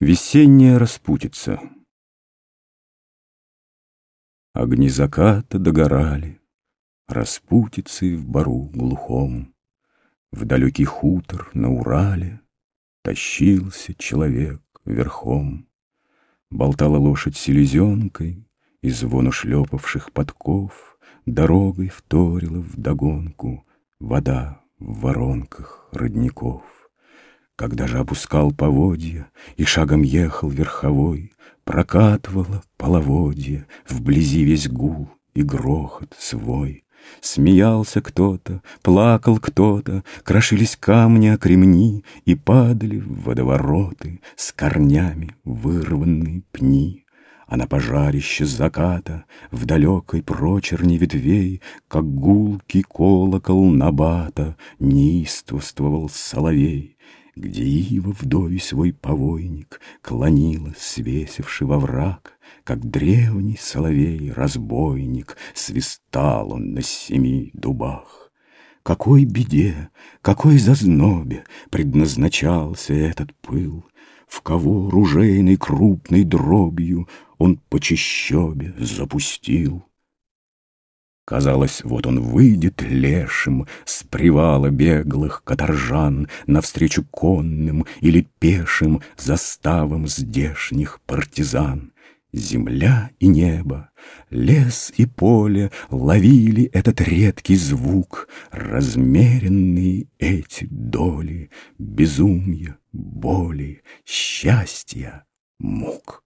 Весенняя распутица Огни заката догорали, Распутицы в бару глухом. В далекий хутор на Урале Тащился человек верхом. Болтала лошадь селезенкой, И звону шлепавших подков Дорогой вторила вдогонку Вода в воронках родников. Когда же опускал поводья И шагом ехал верховой, Прокатывала половодье Вблизи весь гул и грохот свой. Смеялся кто-то, плакал кто-то, Крошились камни о кремни И падали в водовороты С корнями вырванные пни. А на пожарище заката В далекой прочерни ветвей, Как гулкий колокол набата, Неистовствовал соловей где ива вдовий свой повойник Клонила, свесивши во враг, Как древний соловей-разбойник Свистал он на семи дубах. Какой беде, какой зазнобе Предназначался этот пыл, В кого ружейной крупной дробью Он по чащобе запустил. Казалось, вот он выйдет лешим С привала беглых каторжан Навстречу конным или пешим Заставам здешних партизан. Земля и небо, лес и поле Ловили этот редкий звук, Размеренные эти доли Безумья, боли, счастья, мук.